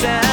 sound